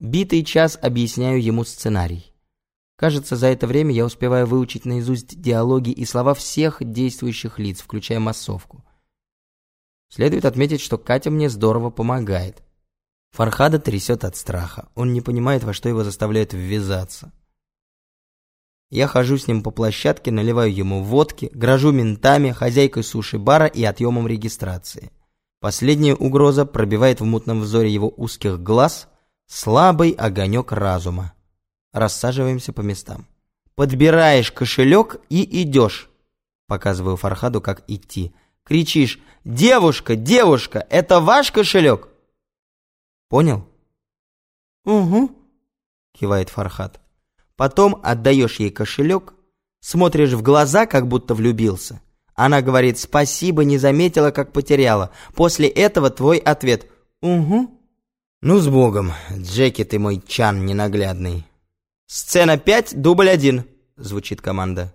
Битый час объясняю ему сценарий. Кажется, за это время я успеваю выучить наизусть диалоги и слова всех действующих лиц, включая массовку. Следует отметить, что Катя мне здорово помогает. Фархада трясет от страха. Он не понимает, во что его заставляют ввязаться. Я хожу с ним по площадке, наливаю ему водки, грожу ментами, хозяйкой суши-бара и отъемом регистрации. Последняя угроза пробивает в мутном взоре его узких глаз слабый огонек разума. Рассаживаемся по местам. Подбираешь кошелек и идешь. Показываю Фархаду, как идти. Кричишь «Девушка, девушка, это ваш кошелек?» Понял? «Угу», — кивает Фархад. Потом отдаешь ей кошелек, смотришь в глаза, как будто влюбился. Она говорит «спасибо, не заметила, как потеряла». После этого твой ответ «Угу». Ну, с Богом, Джеки ты мой чан ненаглядный. «Сцена пять, дубль один», — звучит команда.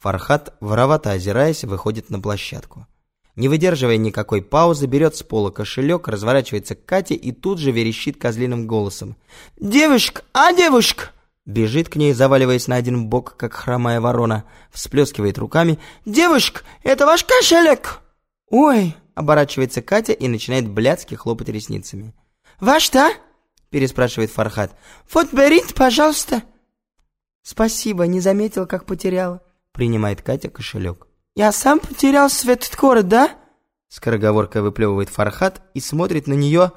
Фархат, воровато озираясь, выходит на площадку. Не выдерживая никакой паузы, берет с пола кошелек, разворачивается к Кате и тут же верещит козлиным голосом. «Девушка, а девушка!» Бежит к ней, заваливаясь на один бок, как хромая ворона, всплескивает руками. «Девушка, это ваш кошелек!» «Ой!» — оборачивается Катя и начинает блядски хлопать ресницами. «Ваш-то?» — переспрашивает Фархат. «Вот берите, пожалуйста». «Спасибо, не заметил, как потеряла», — принимает Катя кошелек. «Я сам потерял светоскорость, да?» Скороговоркой выплевывает Фархат и смотрит на нее,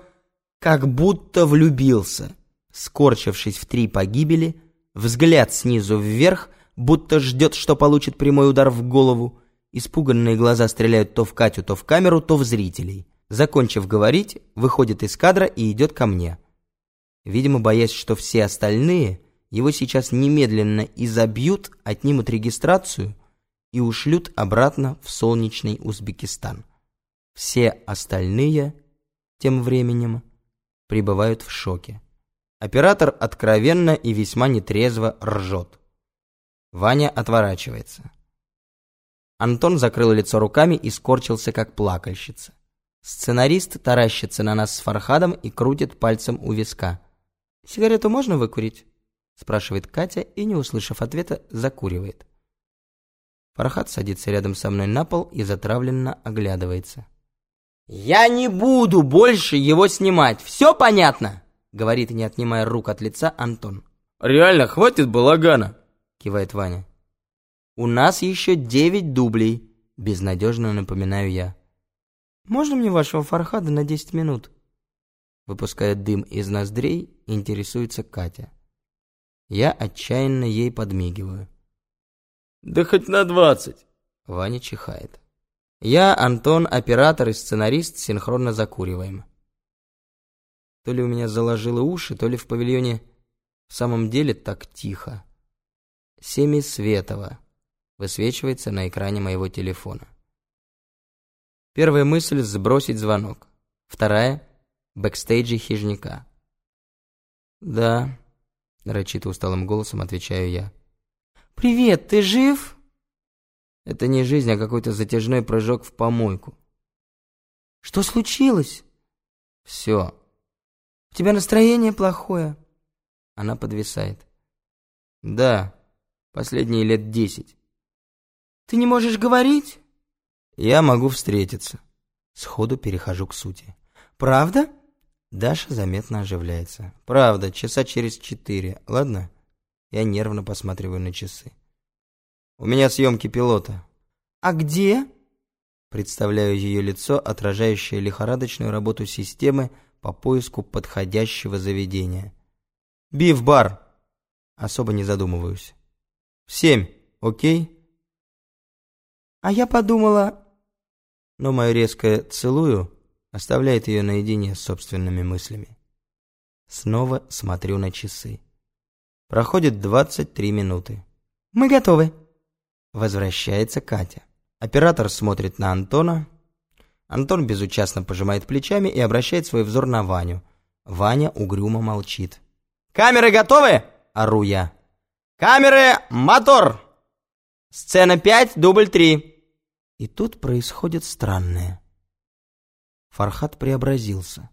как будто влюбился. Скорчившись в три погибели, взгляд снизу вверх, будто ждет, что получит прямой удар в голову. Испуганные глаза стреляют то в Катю, то в камеру, то в зрителей. Закончив говорить, выходит из кадра и идет ко мне. Видимо, боясь, что все остальные его сейчас немедленно изобьют, отнимут регистрацию — и ушлют обратно в солнечный Узбекистан. Все остальные, тем временем, пребывают в шоке. Оператор откровенно и весьма нетрезво ржет. Ваня отворачивается. Антон закрыл лицо руками и скорчился, как плакальщица. Сценарист таращится на нас с Фархадом и крутит пальцем у виска. «Сигарету можно выкурить?» спрашивает Катя и, не услышав ответа, закуривает. Фархат садится рядом со мной на пол и затравленно оглядывается. «Я не буду больше его снимать, все понятно?» Говорит, не отнимая рук от лица, Антон. «Реально, хватит балагана!» Кивает Ваня. «У нас еще девять дублей», безнадежно напоминаю я. «Можно мне вашего Фархада на десять минут?» Выпуская дым из ноздрей, интересуется Катя. Я отчаянно ей подмигиваю. Да хоть на двадцать. Ваня чихает. Я, Антон, оператор и сценарист синхронно закуриваем. То ли у меня заложило уши, то ли в павильоне в самом деле так тихо. Семи Светова высвечивается на экране моего телефона. Первая мысль — сбросить звонок. Вторая — бэкстейджи хижника. «Да», — рачито усталым голосом отвечаю я. «Привет, ты жив?» Это не жизнь, а какой-то затяжной прыжок в помойку. «Что случилось?» «Все». «У тебя настроение плохое». Она подвисает. «Да, последние лет десять». «Ты не можешь говорить?» «Я могу встретиться». Сходу перехожу к сути. «Правда?» Даша заметно оживляется. «Правда, часа через четыре, ладно?» Я нервно посматриваю на часы. «У меня съемки пилота». «А где?» Представляю ее лицо, отражающее лихорадочную работу системы по поиску подходящего заведения. «Биф-бар!» Особо не задумываюсь. «В семь, окей?» «А я подумала...» Но мое резкое «целую» оставляет ее наедине с собственными мыслями. Снова смотрю на часы. Проходит 23 минуты. «Мы готовы». Возвращается Катя. Оператор смотрит на Антона. Антон безучастно пожимает плечами и обращает свой взор на Ваню. Ваня угрюмо молчит. «Камеры готовы?» – ору я. «Камеры, мотор!» «Сцена 5, дубль 3». И тут происходит странное. Фархат преобразился.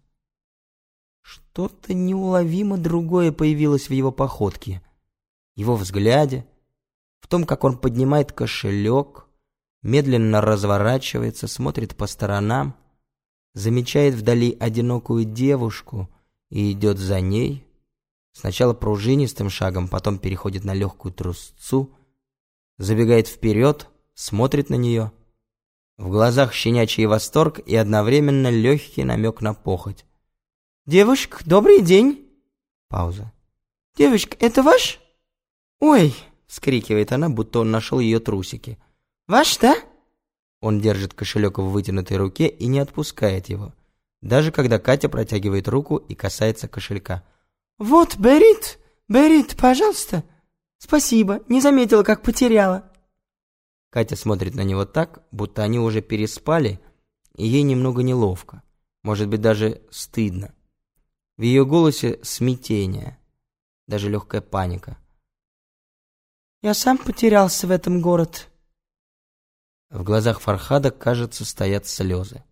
Что-то неуловимо другое появилось в его походке, его взгляде, в том, как он поднимает кошелек, медленно разворачивается, смотрит по сторонам, замечает вдали одинокую девушку и идет за ней, сначала пружинистым шагом, потом переходит на легкую трусцу, забегает вперед, смотрит на нее. В глазах щенячий восторг и одновременно легкий намек на похоть. «Девушка, добрый день!» Пауза. «Девушка, это ваш?» «Ой!» — скрикивает она, будто он нашел ее трусики. «Ваш, да?» Он держит кошелек в вытянутой руке и не отпускает его, даже когда Катя протягивает руку и касается кошелька. «Вот, Берит, Берит, пожалуйста. Спасибо, не заметила, как потеряла». Катя смотрит на него так, будто они уже переспали, и ей немного неловко, может быть, даже стыдно. В ее голосе смятение, даже легкая паника. «Я сам потерялся в этом город», в глазах Фархада, кажется, стоят слезы.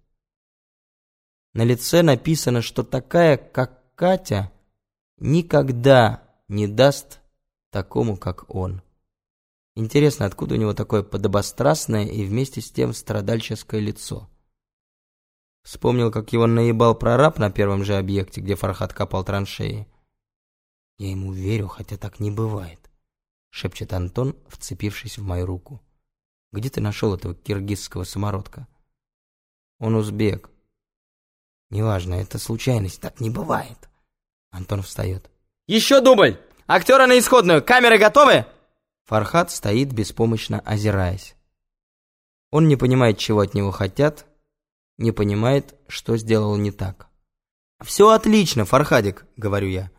На лице написано, что такая, как Катя, никогда не даст такому, как он. Интересно, откуда у него такое подобострастное и вместе с тем страдальческое лицо? Вспомнил, как его наебал прораб на первом же объекте, где Фархад копал траншеи. «Я ему верю, хотя так не бывает», — шепчет Антон, вцепившись в мою руку. Где ты нашел этого киргизского самородка? Он узбек. Неважно, это случайность, так не бывает. Антон встает. Еще дубль! Актера на исходную! Камеры готовы? Фархат стоит, беспомощно озираясь. Он не понимает, чего от него хотят, не понимает, что сделал не так. «Все отлично, Фархадик», — говорю я.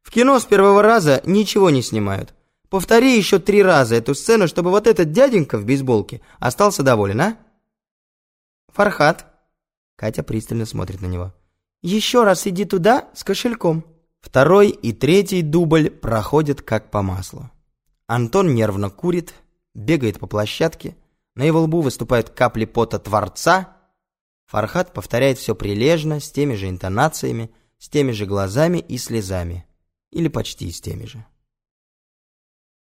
«В кино с первого раза ничего не снимают. Повтори еще три раза эту сцену, чтобы вот этот дяденька в бейсболке остался доволен, а? Фархат. Катя пристально смотрит на него. Еще раз иди туда с кошельком. Второй и третий дубль проходят как по маслу. Антон нервно курит, бегает по площадке, на его лбу выступают капли пота Творца. Фархат повторяет все прилежно, с теми же интонациями, с теми же глазами и слезами. Или почти с теми же.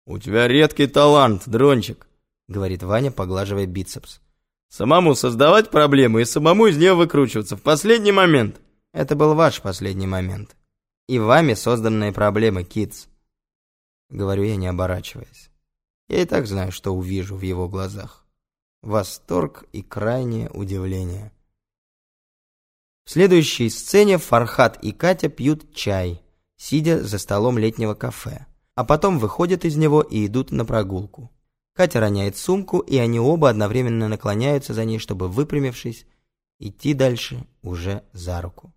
«У тебя редкий талант, дрончик», — говорит Ваня, поглаживая бицепс. «Самому создавать проблему и самому из нее выкручиваться в последний момент». Это был ваш последний момент. И вами созданные проблемы, Китс. Говорю я, не оборачиваясь. Я и так знаю, что увижу в его глазах. Восторг и крайнее удивление. В следующей сцене Фархат и Катя пьют чай, сидя за столом летнего кафе а потом выходят из него и идут на прогулку. Катя роняет сумку, и они оба одновременно наклоняются за ней, чтобы, выпрямившись, идти дальше уже за руку.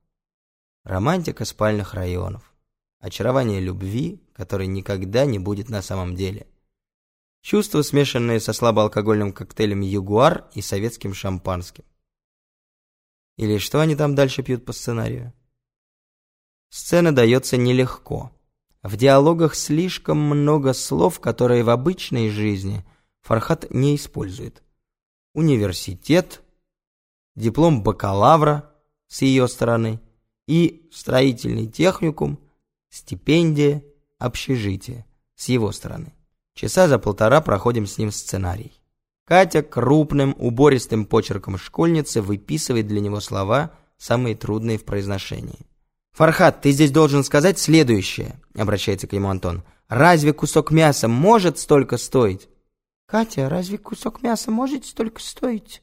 Романтика спальных районов. Очарование любви, которой никогда не будет на самом деле. Чувства, смешанные со слабоалкогольным коктейлем «Ягуар» и советским шампанским. Или что они там дальше пьют по сценарию? Сцена дается нелегко. В диалогах слишком много слов, которые в обычной жизни Фархат не использует. Университет, диплом бакалавра с ее стороны и строительный техникум, стипендия, общежитие с его стороны. Часа за полтора проходим с ним сценарий. Катя крупным, убористым почерком школьницы выписывает для него слова, самые трудные в произношении. «Фархат, ты здесь должен сказать следующее», — обращается к нему Антон. «Разве кусок мяса может столько стоить?» «Катя, разве кусок мяса может столько стоить?»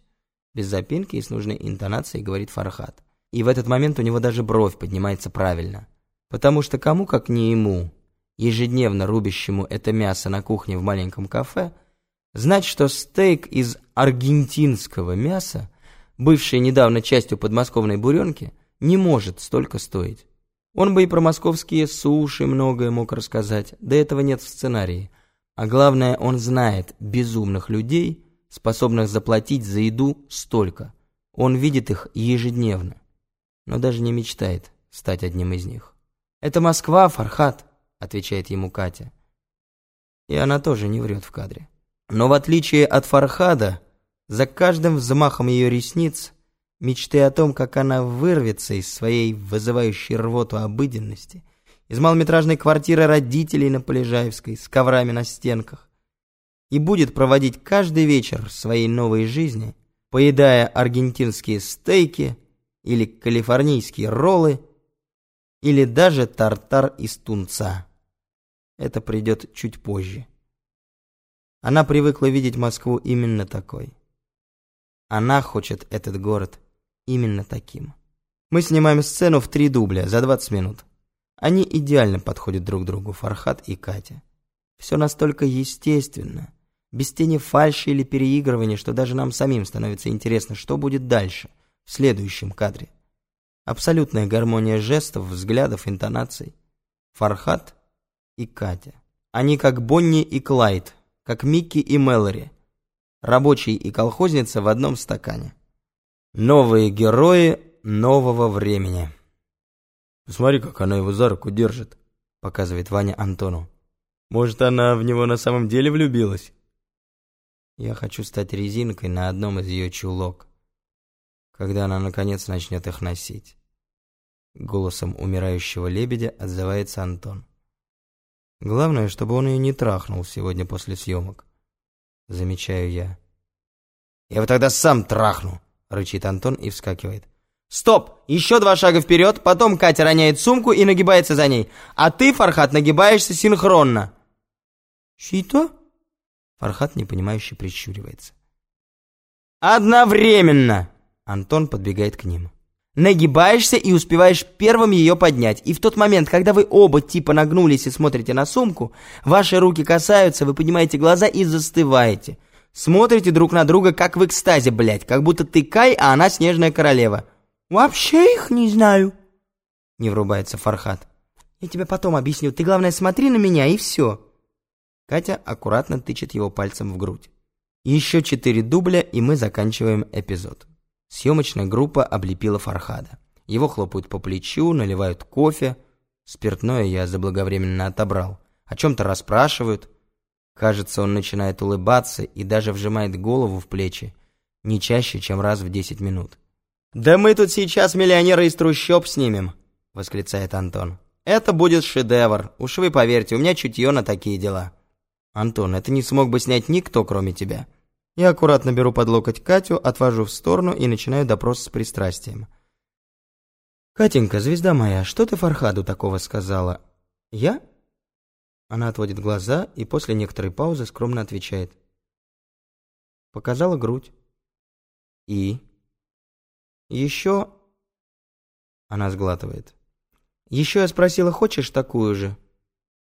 Без запинки и с нужной интонацией говорит Фархат. И в этот момент у него даже бровь поднимается правильно. Потому что кому, как не ему, ежедневно рубящему это мясо на кухне в маленьком кафе, знать, что стейк из аргентинского мяса, бывший недавно частью подмосковной буренки, не может столько стоить. Он бы и про московские суши многое мог рассказать, да этого нет в сценарии. А главное, он знает безумных людей, способных заплатить за еду столько. Он видит их ежедневно, но даже не мечтает стать одним из них. «Это Москва, Фархат», — отвечает ему Катя. И она тоже не врет в кадре. Но в отличие от Фархада, за каждым взмахом ее ресниц Мечты о том, как она вырвется из своей вызывающей рвоту обыденности, из малометражной квартиры родителей на Полежаевской с коврами на стенках, и будет проводить каждый вечер своей новой жизни, поедая аргентинские стейки или калифорнийские роллы, или даже тартар из тунца. Это придет чуть позже. Она привыкла видеть Москву именно такой. Она хочет этот город именно таким. Мы снимаем сцену в три дубля за 20 минут. Они идеально подходят друг другу, Фархат и Катя. Все настолько естественно, без тени фальши или переигрывания, что даже нам самим становится интересно, что будет дальше, в следующем кадре. Абсолютная гармония жестов, взглядов, интонаций. Фархат и Катя. Они как Бонни и Клайд, как Микки и Мэлори. Рабочий и колхозница в одном стакане. Новые герои нового времени. Смотри, как она его за руку держит, показывает Ваня Антону. Может, она в него на самом деле влюбилась? Я хочу стать резинкой на одном из ее чулок, когда она наконец начнет их носить. Голосом умирающего лебедя отзывается Антон. Главное, чтобы он ее не трахнул сегодня после съемок. Замечаю я. Я его тогда сам трахну, рычит Антон и вскакивает. Стоп! Еще два шага вперед, потом Катя роняет сумку и нагибается за ней. А ты, Фархат, нагибаешься синхронно. Что? Фархат непонимающе прищуривается. Одновременно! Антон подбегает к ним. Нагибаешься и успеваешь первым ее поднять. И в тот момент, когда вы оба типа нагнулись и смотрите на сумку, ваши руки касаются, вы поднимаете глаза и застываете. Смотрите друг на друга, как в экстазе, блядь, как будто ты Кай, а она Снежная Королева. «Вообще их не знаю», — не врубается Фархат. «Я тебе потом объясню. Ты, главное, смотри на меня, и все». Катя аккуратно тычет его пальцем в грудь. Еще четыре дубля, и мы заканчиваем эпизод. Съемочная группа облепила Фархада. Его хлопают по плечу, наливают кофе. Спиртное я заблаговременно отобрал. О чем-то расспрашивают. Кажется, он начинает улыбаться и даже вжимает голову в плечи. Не чаще, чем раз в десять минут. «Да мы тут сейчас миллионера из трущоб снимем», — восклицает Антон. «Это будет шедевр. Уж вы поверьте, у меня чутье на такие дела». «Антон, это не смог бы снять никто, кроме тебя». Я аккуратно беру под локоть Катю, отвожу в сторону и начинаю допрос с пристрастием. «Катенька, звезда моя, что ты Фархаду такого сказала?» «Я?» Она отводит глаза и после некоторой паузы скромно отвечает. Показала грудь. «И?» «Еще...» Она сглатывает. «Еще я спросила, хочешь такую же?»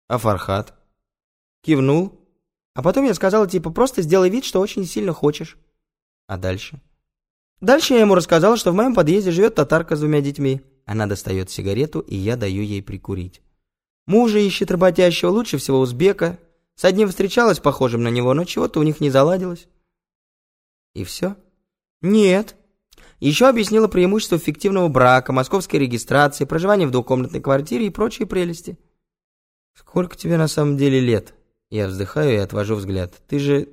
«А Фархад?» Кивнул, а потом я сказала, типа, просто сделай вид, что очень сильно хочешь. А дальше? Дальше я ему рассказала, что в моем подъезде живет татарка с двумя детьми. Она достает сигарету, и я даю ей прикурить. Мужа ищет работящего, лучше всего узбека. С одним встречалась похожим на него, но чего-то у них не заладилось. И все? Нет. Еще объяснила преимущество фиктивного брака, московской регистрации, проживания в двухкомнатной квартире и прочие прелести. Сколько тебе на самом деле лет? Я вздыхаю и отвожу взгляд. Ты же...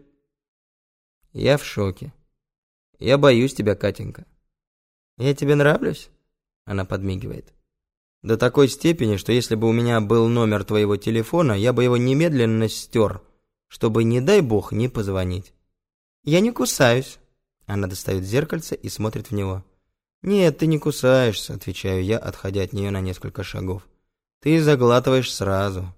Я в шоке. Я боюсь тебя, Катенька. Я тебе нравлюсь? Она подмигивает. До такой степени, что если бы у меня был номер твоего телефона, я бы его немедленно стер, чтобы, не дай бог, не позвонить. Я не кусаюсь. Она достает зеркальце и смотрит в него. «Нет, ты не кусаешься», — отвечаю я, отходя от нее на несколько шагов. «Ты заглатываешь сразу.